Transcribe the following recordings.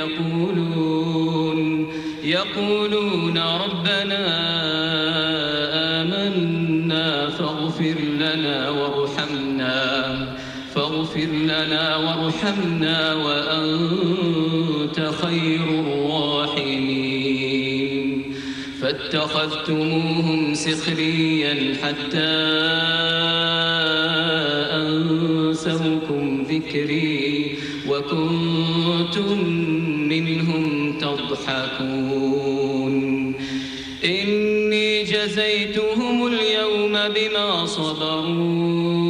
يقولون يقولون ربنا آمنا فاغفر لنا وارحمنا فاغفر لنا وارحمنا وأنت خير الراحمين. فاتخذتموهم سخريا حتى أنسوكم ذكري وكنتم منهم تضحكون. إني جزيتهم اليوم بما صبروا.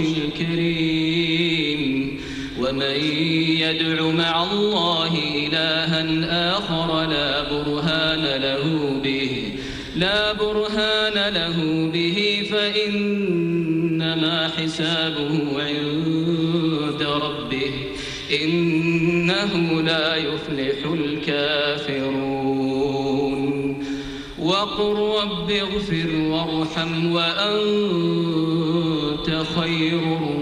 العرش الكريم. ومن يدع مع الله إلها آخر لا برهان له به لا برهان له به فإنما حسابه عند ربه إنه لا يفلح الكافرون. وقل رب اغفر وارحم وأنت خير